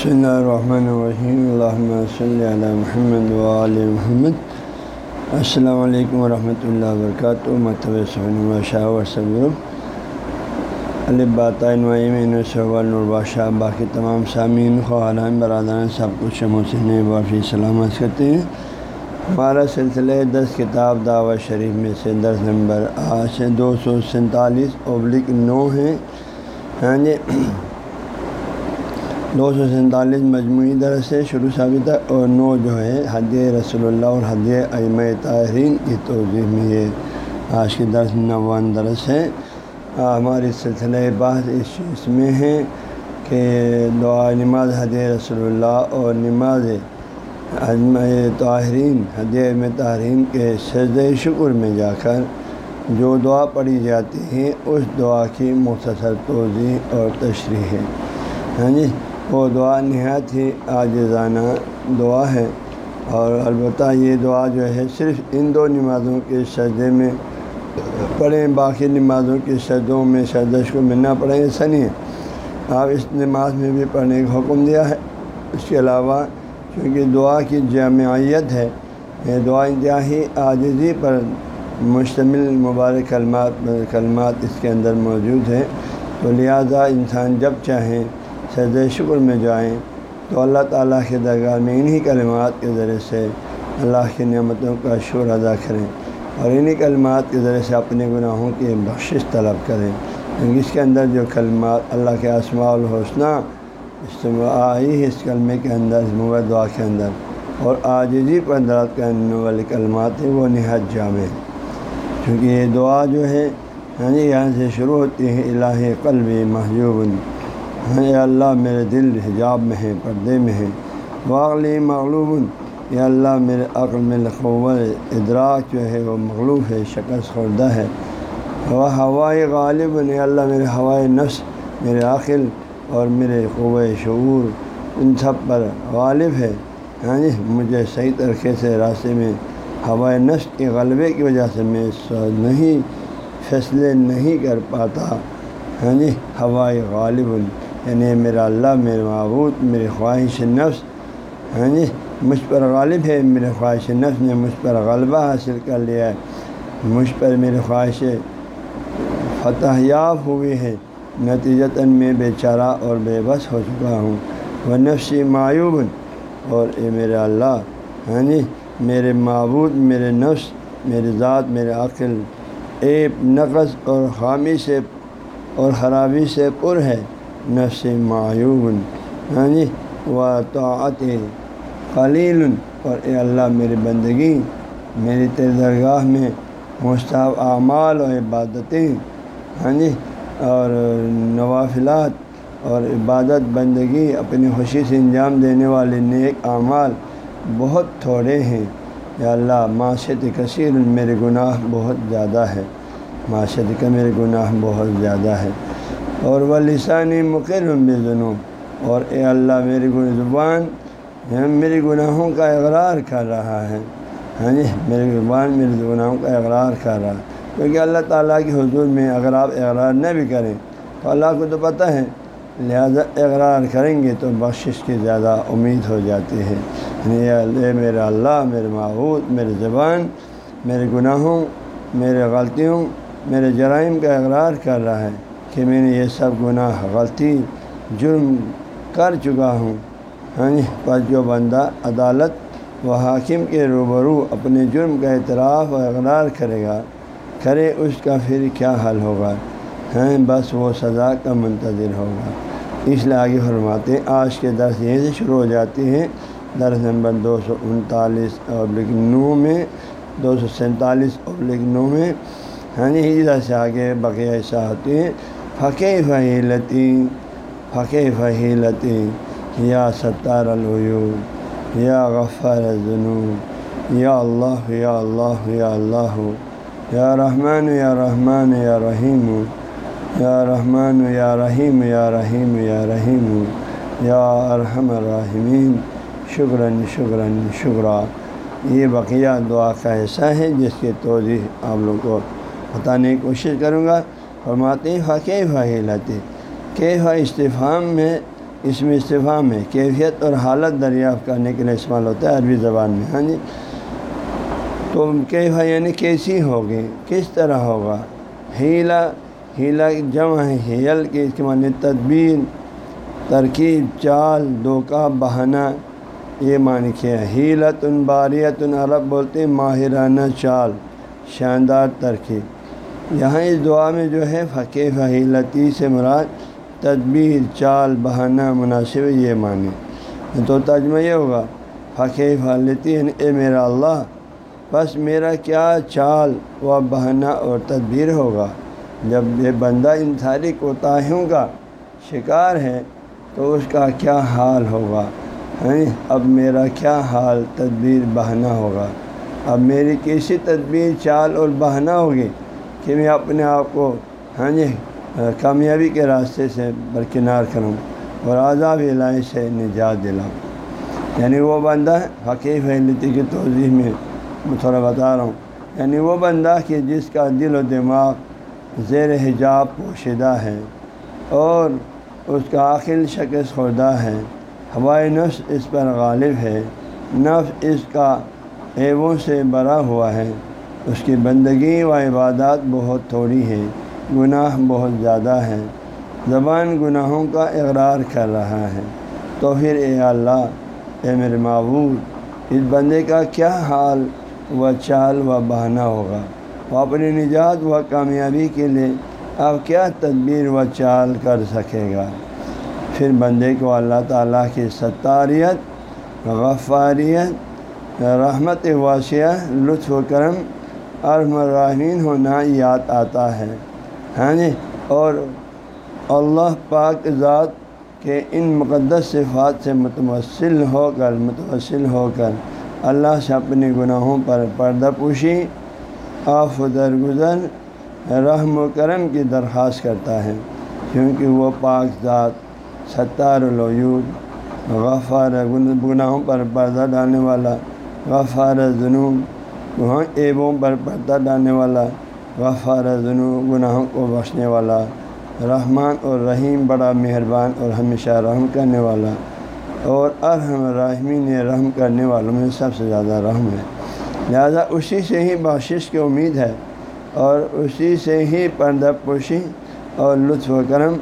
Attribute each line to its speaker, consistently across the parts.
Speaker 1: بسم اللہ الرحمن الرحیم الحمۃ صلی علی محمد وعلی محمد السلام علیکم ورحمۃ اللہ وبرکاتہ متو شاہ وسلم الباطین صبح باقی تمام سامعین خوان برادران سب کچھ محسن وافی سلامت کرتے ہیں ہمارا سلسلہ دس کتاب دعوت شریف میں سے دس نمبر آج سے دو سو سینتالیس ابلک نو ہیں ہاں جی۔ دو سو سینتالیس مجموعی درس سے شروع ابھی تک اور نو جو ہے حد رسول اللہ اور حد ام طاہرین کی توضیح میں یہ آج کی درس نوان درس ہے۔ ہماری سلسلہ بات اس چیز میں ہے کہ دعا نماز حد رسول اللہ اور نماز عجم طاہرین، حد ام طاہرین کے سجد شکر میں جا کر جو دعا پڑھی جاتی ہے اس دعا کی مختصر توضیح اور تشریح ہے۔ ہاں جی؟ وہ دعا نہایت ہی عاجزانہ دعا ہے اور البتہ یہ دعا جو ہے صرف ان دو نمازوں کے سجدے میں پڑھیں، باقی نمازوں کے سجدوں میں سجدش کو ملنا پڑیں ایسا نہیں ہے۔ آپ اس نماز میں بھی پڑھنے کا حکم دیا ہے۔ اس کے علاوہ چونکہ دعا کی جامعیت ہے، یہ دعا انتہائی عاجزی پر مشتمل مبارک کلمات کلمات اس کے اندر موجود ہیں۔ تو لہٰذا انسان جب چاہیں سید شکر میں جائیں تو اللہ تعالیٰ کے درگاہ میں انہی کلمات کے ذریعے سے اللہ کی نعمتوں کا شور ادا کریں اور انہی کلمات کے ذریعے سے اپنے گناہوں کی بخشش طلب کریں۔ کیونکہ اس کے اندر جو کلمات اللہ کے اسماع الحسنہ آئی ہے اس کلمے کے اندر، اس دعا کے اندر۔ اور آجزی پر درد کرنے والی کلمات ہیں، وہ نہایت جامع کیونکہ یہ دعا جو ہے ہاں جی یہاں سے شروع ہوتی ہے الہ قلب محجوب۔ ہاں اللہ، میرے دل حجاب میں ہے، پردے میں ہے۔ واغلی مغلوب یا اللہ، میرے عقل میں قوت ادراک جو ہے وہ مغلوب ہے، شکست خوردہ ہے۔ وہ ہوائے غالب نے اللہ، میرے ہوائے نفس، میرے عقل اور میرے قوِ شعور، ان سب پر غالب ہے۔ ہاں جی مجھے صحیح طریقے سے راستے میں ہوائے نفس کے غلبے کی وجہ سے میں نہیں، فیصلے نہیں کر پاتا۔ ہاں جی ہوائے غالب یعنی میرا اللہ، میرے معبود میرے خواہش نفس ہاں جی مجھ پر غالب ہے، میرے خواہش نفس نے مجھ پر غلبہ حاصل کر لیا ہے۔ مجھ پر میرے خواہش فتح یاب ہوئی ہے۔ نتیجتاً میں بے چارہ اور بے بس ہو چکا ہوں۔ وہ نفسی معیوب، اور اے میرے اللہ ہاں جی میرے معبود، میرے نفس میرے ذات، میرے عقل ایپ نقص اور خامی سے اور خرابی سے پر ہے۔ نفس معیوب ہاں جی یعنی و طاعت خلیل اور اے اللہ میری بندگی، میری درگاہ میں مشتاف اعمال و عبادتیں ہاں جی اور نوافلات اور عبادت بندگی، اپنی خوشی سے انجام دینے والے نیک اعمال بہت تھوڑے ہیں۔ یا اللہ، معاشرت کثیر میرے گناہ بہت زیادہ ہے۔ معاشرت کا میرے گناہ بہت زیادہ ہے۔ اور وہ لسانی مقر بے اور اے اللہ میری زبان یعنی میری گناہوں کا اقرار کر رہا ہے۔ ہاں جی میری زبان میری گناہوں کا اقرار کر رہا ہے۔ کیونکہ اللہ تعالیٰ کے حضور میں اگر آپ اقرار نہ بھی کریں، تو اللہ کو تو پتہ ہے، لہذا اقرار کریں گے تو بخشش کی زیادہ امید ہو جاتی ہے۔ یعنی میرا اللہ، میرے معبود، میرے زبان، میرے گناہوں، میرے غلطیوں، میرے جرائم کا اقرار کر رہا ہے۔ کہ میں نے یہ سب گناہ، غلطی، جرم کر چکا ہوں۔ ہاں جی، پر جو بندہ عدالت و حاکم کے روبرو اپنے جرم کا اعتراف و اقرار کرے گا، کرے اس کا پھر کیا حل ہوگا؟ ہیں بس وہ سزا کا منتظر ہوگا۔ اس لیے آگے فرماتے ہیں، آج کے درس یہیں سے شروع ہو جاتے ہیں۔ درس نمبر دو سو انتالیس ابلک نو میں، دو سو سینتالیس ابلک نو میں۔ ہاں جی ہجرا سے آگے بقیہ ایسا ہوتے ہیں۔ فقے فہیلتی فقے فہیلتی یا ستار العیوب یا غفار الجنوب یا اللہ یا اللہ یا اللہ یا رحمان یا رحمان یا رحیم یا رحمان یا رحیم یا رحیم یا رحیم یا ارحم الرحمین شکراً شکراً شکرا یہ بقیہ دعا کا ایسا ہے جس کی توضیح آپ لوگ کو بتانے کی کوشش کروں گا فرماتے فقے فہیلت کہ استفام میں، اس میں استفام میں کیفیت اور حالت دریافت کرنے کے لیے استعمال ہوتا ہے عربی زبان میں ہاں جی؟ تو کیفا یعنی کیسی ہوگی؟ کس طرح ہوگا؟ ہیلا ہیلا جمع ہے، ہیل کے اس کے معنی تدبیر، ترکیب، چال، دھوکہ بہانا یہ معنی کیا ہیلت ان باریت ان عرب بولتے ہیں ماہرانہ چال، شاندار ترکیب۔ یہاں اس دعا میں جو ہے فقی فہیلتی سے مراد تدبیر، چال، بہانہ، مناسب یہ معنی۔ تو ترجمہ یہ ہوگا فقی فہلتی یعنی اے میرا اللہ، بس میرا کیا چال و بہانہ اور تدبیر ہوگا؟ جب یہ بندہ ان ساری کوتاہیوں کا شکار ہے تو اس کا کیا حال ہوگا؟ یعنی اب میرا کیا حال، تدبیر بہانا ہوگا؟ اب میری کیسی تدبیر، چال اور بہانا ہوگی؟ کہ میں اپنے آپ کو ہاں جی کامیابی کے راستے سے برکنار کروں اور عذاب الہی سے نجات دلاؤں۔ یعنی وہ بندہ حقیق فہلتی کی توضیح میں تھوڑا بتا رہا ہوں۔ یعنی وہ بندہ کہ جس کا دل و دماغ زیر حجاب پوشیدہ ہے اور اس کا عقل شکست خوردہ ہے، ہوائی نفس اس پر غالب ہے، نفس اس کا ایبوں سے بڑا ہوا ہے۔ اس کی بندگی و عبادات بہت تھوڑی ہے گناہ بہت زیادہ ہے زبان گناہوں کا اقرار کر رہا ہے۔ تو پھر اے اللہ، اے میرے معبود، اس بندے کا کیا حال و چال و بہانہ ہوگا؟ وہ اپنی نجات و کامیابی کے لیے اب کیا تدبیر و چال کر سکے گا؟ پھر بندے کو اللہ تعالیٰ کی ستاریت، غفاریت، رحمت واسعہ لطف و کرم اور مراہین ہونا یاد آتا ہے۔ ہاں جی؟ اور اللہ پاک ذات کے ان مقدس صفات سے متوسل ہو کر، متوسل ہو کر اللہ سے اپنے گناہوں پر پردہ پوشی، آف و درگزر، رحم و کرم کی درخواست کرتا ہے۔ کیونکہ وہ پاک ذات، ستار العیوب غفار گناہوں پر پردہ ڈالنے والا، غفار جنوب وہاں ایبوں پر پردہ ڈالنے والا، غفار جنوب گناہوں کو بخشنے والا، رحمان اور رحیم بڑا مہربان اور ہمیشہ رحم کرنے والا اور ارحم رحمین رحم کرنے والوں میں سب سے زیادہ رحم ہے۔ لہذا اسی سے ہی بخشش کی امید ہے اور اسی سے ہی پردہ پوشی اور لطف و کرم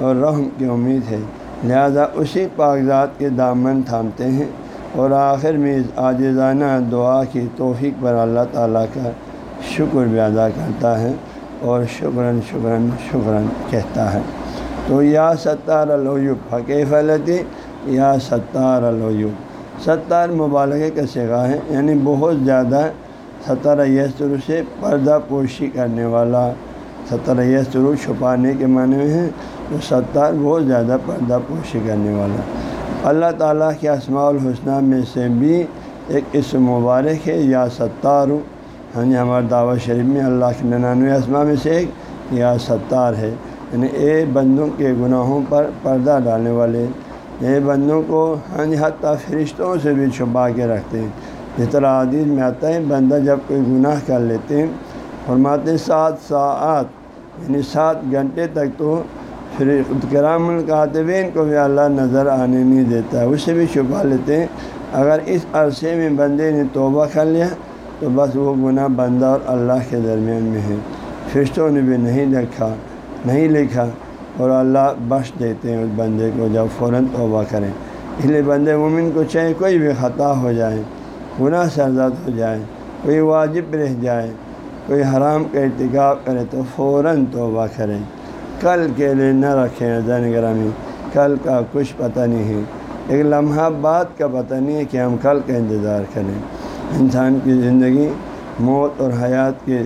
Speaker 1: اور رحم کی امید ہے۔ لہذا اسی کاغذات کے دامن تھامتے ہیں۔ اور آخر میں عاجزانہ دعا کی توفیق پر اللہ تعالیٰ کا شکر بھی ادا کرتا ہے اور شکراً شکراً شکراً کہتا ہے۔ تو یا ستار الویوب حقیف التی یا ستار الویوب ستار مبالغے کا سگا ہے یعنی بہت زیادہ ستارہ یسر سے پردہ پوشی کرنے والا ستارہ یسر چھپانے کے معنی میں ہے، تو ستار بہت زیادہ پردہ پوشی کرنے والا۔ اللہ تعالیٰ کے اسماع الحسنہ میں سے بھی ایک اسم مبارک ہے، یا ستار. ہاں جی ہمارے دعوت شریف میں اللہ کے ننانوے اسماء میں سے ایک یا ستار ہے۔ یعنی اے بندوں کے گناہوں پر پردہ ڈالنے والے، اے بندوں کو ہاں جی حتیٰ فرشتوں سے بھی چھپا کے رکھتے ہیں۔ جس طرح عادیز میں آتا ہے، بندہ جب کوئی گناہ کر لیتے ہیں، فرماتے ہیں سات ساعت یعنی سات گھنٹے تک تو پھر کرام القاتبین کو بھی اللہ نظر آنے نہیں دیتا ہے۔ اسے بھی چھپا لیتے ہیں۔ اگر اس عرصے میں بندے نے توبہ کر لیا تو بس وہ گناہ بندہ اور اللہ کے درمیان میں ہے۔ فرشتوں نے بھی نہیں لکھا نہیں لکھا اور اللہ بخش دیتے ہیں اس بندے کو جب فوراً توبہ کریں۔ اس لیے بندے مومن کو چاہے کوئی بھی خطا ہو جائے، گناہ سرزاد ہو جائے، کوئی واجب رہ جائے، کوئی حرام کا ارتکاب کرے تو فوراً توبہ کریں۔ کل کے لیے نہ رکھیں زین گرامی کل کا کچھ پتہ نہیں۔ ہے ایک لمحہ بعد کا پتہ نہیں ہے کہ ہم کل کا انتظار کریں۔ انسان کی زندگی، موت اور حیات کے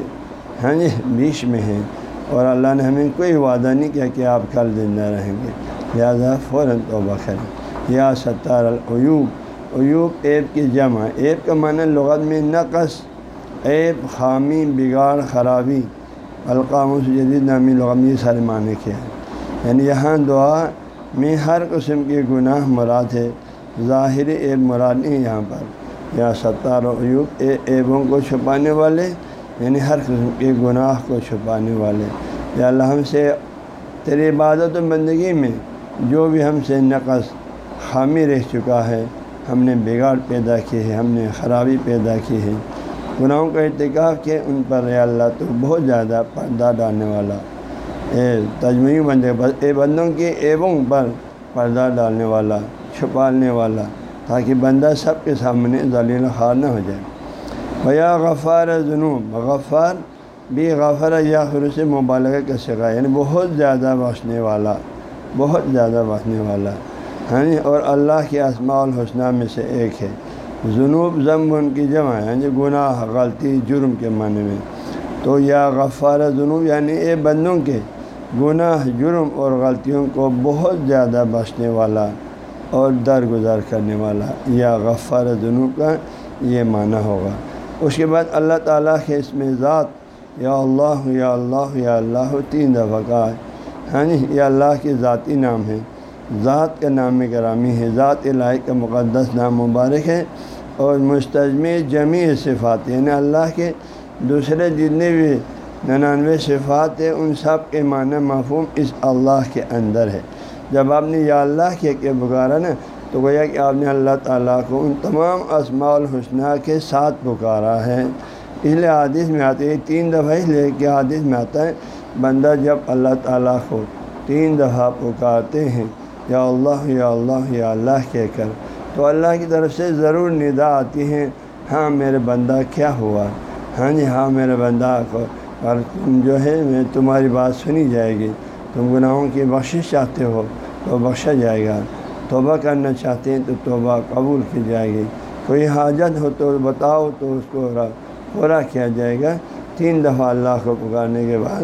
Speaker 1: ہاں جی بیچ میں ہے۔ اور اللہ نے ہمیں کوئی وعدہ نہیں کیا کہ آپ کل زندہ رہیں گے۔ لہٰذا فوراً توبہ کریں۔ یا ستار العیوب۔ عیوب ایپ کی جمع۔ ایپ کا معنی لغت میں نقص ایپ خامی، بگاڑ، خرابی۔ القام جدید نامی لغم یہ سارے معنی کیا ہے یعنی یہاں دعا میں ہر قسم کے گناہ مراد ہے ظاہری ایب مراد نہیں یہاں پر۔ یا ستار و عیوب، اے ایبوں کو چھپانے والے یعنی ہر قسم کے گناہ کو چھپانے والے۔ یا اللہ ہم سے تیری عبادت و بندگی میں جو بھی ہم سے نقص، خامی رہ چکا ہے، ہم نے بگاڑ پیدا کی ہے، ہم نے خرابی پیدا کی ہے۔ گناہوں کا ارتکاب کیا، ان پر اے اللہ تو بہت زیادہ پردہ ڈالنے والا۔ اے تجمعی بندے، اے بندوں کی ایبوں پر پردہ ڈالنے والا، چھپالنے والا، تاکہ بندہ سب کے سامنے ذلیل خار نہ ہو جائے۔ بیا غفار جنوب غفار بھی غفر یا پھر اسے مبالغہ کا سکھا یعنی بہت زیادہ بخشنے والا، بہت زیادہ بخشنے والا ہاں اور اللہ کے اسماع الحسنہ میں سے ایک ہے۔ جنوب ضم ان کی جمع ہے یعنی گناہ، غلطی، جرم کے معنی میں۔ تو یا غفار جنوب یعنی اے بندوں کے گناہ، جرم اور غلطیوں کو بہت زیادہ بخشنے والا اور درگزار کرنے والا یا غفار جنوب کا یہ معنی ہوگا۔ اس کے بعد اللہ تعالیٰ کے اس میں ذات یا اللہ یا اللہ یا اللہ، تین دفعہ کا ہاں جی یعنی یہ اللہ کے ذاتی نام ہے۔ ذات کا نام گرامی ہے۔ ذات الہی کا مقدس نام مبارک ہے اور مستجم جمی صفات یعنی اللہ کے دوسرے جتنے بھی ننانوے صفات ہیں، ان سب کے معنی مفہوم اس اللہ کے اندر ہے۔ جب آپ نے یا اللہ کے کہ پکارا نا، تو گویا کہ آپ نے اللہ تعالیٰ کو ان تمام اسماع الحسنہ کے ساتھ پکارا ہے۔ اس لیے حادث میں آتے ہیں، تین دفعہ اس لیے کہ حادث میں آتا ہے، بندہ جب اللہ تعالیٰ کو تین دفعہ پکارتے ہیں یا اللہ یا اللہ یا اللہ کہہ کر۔ تو اللہ کی طرف سے ضرور ندا آتی ہیں ہاں میرے بندہ کیا ہوا؟ ہاں جی ہاں میرے بندہ کو اور تم جو ہے، میں تمہاری بات سنی جائے گی۔ تم گناہوں کی بخشش چاہتے ہو، تو بخشا جائے گا۔ توبہ کرنا چاہتے ہیں، تو توبہ قبول کی جائے گی۔ کوئی حاجت ہو تو بتاؤ، تو اس کو پورا کیا جائے گا۔ تین دفعہ اللہ کو پکارنے کے بعد،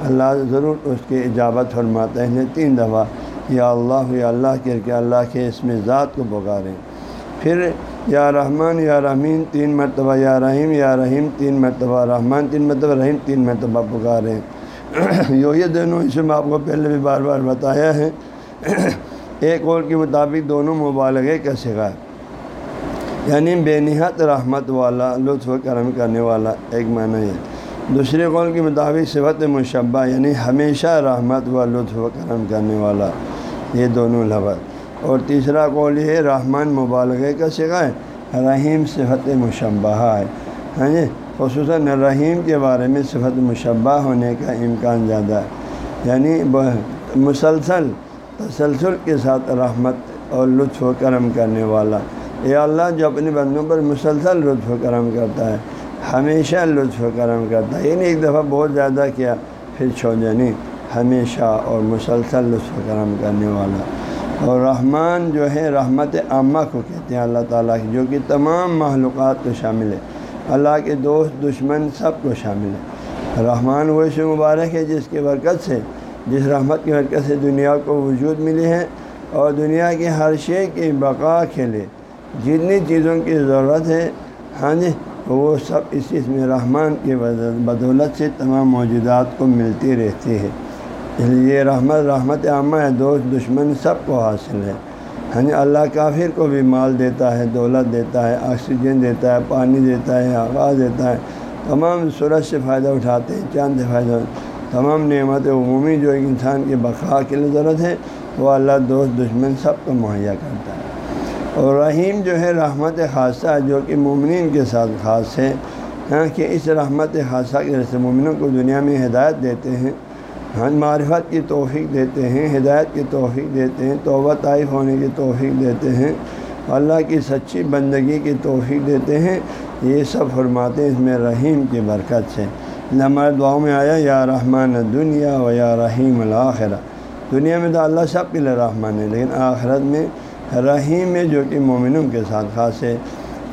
Speaker 1: اللہ ضرور اس کی اجابت فرماتا ہے یعنی تین دفعہ۔ یا اللہ یا اللہ کر کے اللہ کے اس میں ذات کو پکاریں پھر یا رحمان یا رحمین تین مرتبہ، یا رحیم یا رحیم تین مرتبہ، رحمان تین مرتبہ، رحیم تین مرتبہ پکاریں یو یہ دونوں اس میں آپ کو پہلے بھی بار بار بتایا ہے۔ ایک اور کے مطابق دونوں مبالغے کا سکھا یعنی بے نہایت رحمت والا، لطف و کرم کرنے والا ایک معنی ہے۔ دوسرے قول کے مطابق صفت مشبہ یعنی ہمیشہ رحمت و لطف و کرم کرنے والا۔ یہ دونوں لفظ۔ اور تیسرا قول یہ رحمان مبالغے کا سکھا ہے، رحیم صفت مشبہ ہے۔ ہاں جی خصوصاً رحیم کے بارے میں صفت مشبہ ہونے کا امکان زیادہ ہے۔ یعنی مسلسل، تسلسل کے ساتھ رحمت اور لطف و کرم کرنے والا۔ یہ اللہ جو اپنے بندوں پر مسلسل لطف و کرم کرتا ہے، ہمیشہ لطف و کرم کرتا ہے۔ یعنی ایک دفعہ بہت زیادہ کیا، پھر چھو جانی۔ ہمیشہ اور مسلسل لطف کرم کرنے والا۔ اور رحمان جو ہے، رحمت عامہ کو کہتے ہیں اللہ تعالیٰ کی، جو کہ تمام معلومات کو شامل ہے۔ اللہ کے دوست، دشمن سب کو شامل ہے۔ رحمان وہ سے مبارک ہے جس کے برکت سے، جس رحمت کی برکت سے دنیا کو وجود ملی ہے اور دنیا کی ہر شے کی بقا کے لیے جتنی چیزوں کی ضرورت ہے ہاں جی وہ سب اس چیز میں رحمان کی بدولت سے تمام موجودات کو ملتی رہتی ہے۔ اس لیے یہ رحمت رحمت عامہ ہے دوست، دشمن سب کو حاصل ہے۔ ہاں جی اللہ کافر کو بھی مال دیتا ہے، دولت دیتا ہے، آکسیجن دیتا ہے، پانی دیتا ہے آغاز دیتا ہے۔ تمام سورج سے فائدہ اٹھاتے ہیں، چاند سے فائدہ۔ تمام نعمت عمومی جو ایک انسان کی بقا کے لیے ضرورت ہے، وہ اللہ، دوست، دشمن سب کو مہیا کرتا ہے۔ اور رحیم جو ہے، رحمت خاصہ جو کہ مومنین کے ساتھ خاص ہے۔ کہ اس رحمت خاصہ کے سے مومنوں کو دنیا میں ہدایت دیتے ہیں۔ ہاں معرفت کی توفیق دیتے ہیں، ہدایت کی توفیق دیتے ہیں، توبہ طائف ہونے کی توفیق دیتے ہیں، اللہ کی سچی بندگی کی توفیق دیتے ہیں۔ یہ سب فرماتے ہیں اس میں رحیم کی برکت سے۔ ہمارے دعاؤں میں آیا، یا رحمان دنیا و یا رحیم الآخرہ دنیا میں تو اللہ سب کے لیے رحمان ہے، لیکن آخرت میں رحیم ہے جو کہ مومنوں کے ساتھ خاص ہے۔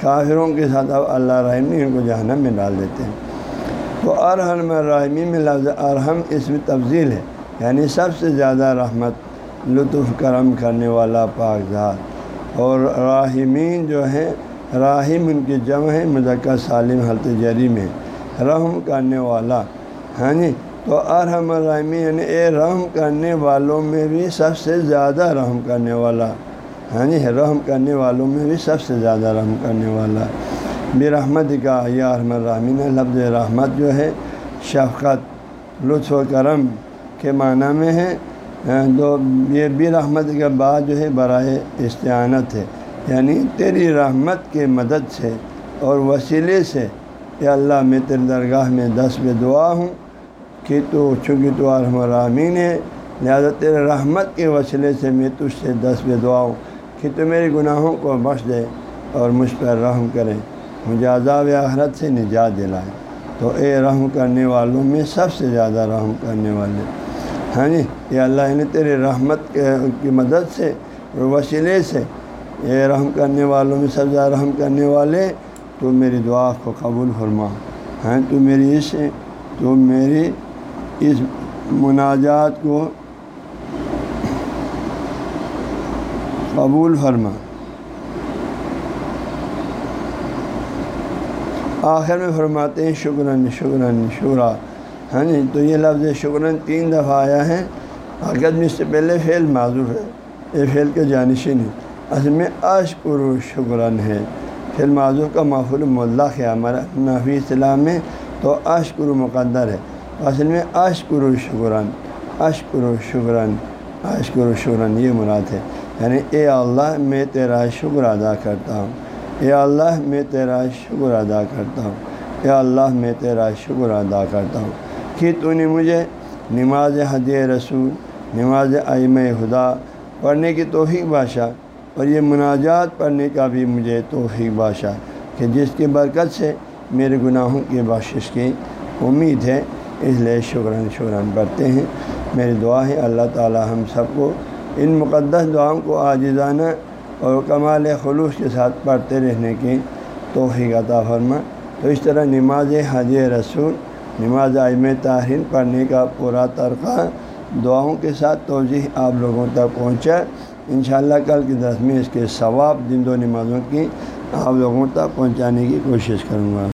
Speaker 1: کافروں کے ساتھ اب اللہ رحیم ان کو جہنم میں ڈال دیتے ہیں۔ تو ارحم رحمی میں لفظ ارحم اس میں تفضیل ہے۔ یعنی سب سے زیادہ رحمت لطف کرم کرنے والا پاک ذات۔ اور راہمین جو ہے راہم ان کی جمع ہے مذکر سالم حلط جری میں۔ رحم کرنے والا۔ ہاں جی؟ تو ارحم الرحمی یعنی اے رحم کرنے والوں میں بھی سب سے زیادہ رحم کرنے والا۔ ہاں جی؟ رحم کرنے والوں میں بھی سب سے زیادہ رحم کرنے والا۔ بے رحمت کا یا ارحم الرحمین لفظ رحمت جو ہے، شفقت، لطف و کرم کے معنی میں ہے۔ تو یہ بھی رحمت کے بعد جو ہے برائے استعانت ہے۔ یعنی تیری رحمت کے مدد سے اور وسیلے سے کہ اللہ، میں تیرے درگاہ میں دس بے دعا ہوں کہ تو، چونکہ تو ارحم الرحمین ہے، لہٰذا تیرے رحمت کے وسیلے سے میں تجھ سے دس بے دعا ہوں کہ تو میرے گناہوں کو بخش دے اور مجھ پر رحم کرے۔ مجھے عذاب آخرت سے نجات دلائے۔ تو اے رحم کرنے والوں میں سب سے زیادہ رحم کرنے والے۔ ہاں جی یہ اللہ نے تیرے رحمت کی مدد سے اور وسیلے سے اے رحم کرنے والوں میں سب سے زیادہ رحم کرنے والے، تو میری دعا کو قبول فرما۔ ہیں تو میری اس، تو میری اس مناجات کو قبول فرما۔ آخر میں فرماتے ہیں، شکراً شکراً، شکرا۔ ہاں جی تو یہ لفظ شکراً تین دفعہ آیا ہے۔ اگر میں اس سے پہلے فعل معذور ہے۔ یہ فعل کے جانشین ہے اصل میں اشکر شکراً ہے۔ فعل معذور کا معفول ملق ہے۔ ہمارا نفی اصطلاح میں تو اشکر مقدر ہے۔ اصل میں اشکر شکراً اشکر شکراً اشکر شکراً، یہ مراد ہے۔ یعنی اے اللہ، میں تیرا شکر ادا کرتا ہوں۔ اے اللہ میں تیرا شکر ادا کرتا ہوں۔ اے اللہ میں تیرا شکر ادا کرتا ہوں۔ کہ تو نے مجھے نماز حد رسول، نماز ائم خدا پڑھنے کی توفیق بادشاہ اور یہ مناجات پڑھنے کا بھی مجھے توفیق بادشاہ کہ جس کی برکت سے میرے گناہوں کی بخشش کی امید ہے، اس لیے شکراً شکراً پڑھتے ہیں۔ میری دعا ہے، اللہ تعالی ہم سب کو ان مقدس دعاؤں کو عاجزانہ اور کمال خلوص کے ساتھ پڑھتے رہنے کی توفیق عطا فرما تو اس طرح نماز حج رسول، نماز عائم تاہرین پڑھنے کا پورا طرقہ دعاؤں کے ساتھ توضیح آپ لوگوں تک پہنچا انشاءاللہ کل کی درس میں اس کے ثواب جن دو نمازوں کی آپ لوگوں تک پہنچانے کی کوشش کروں گا۔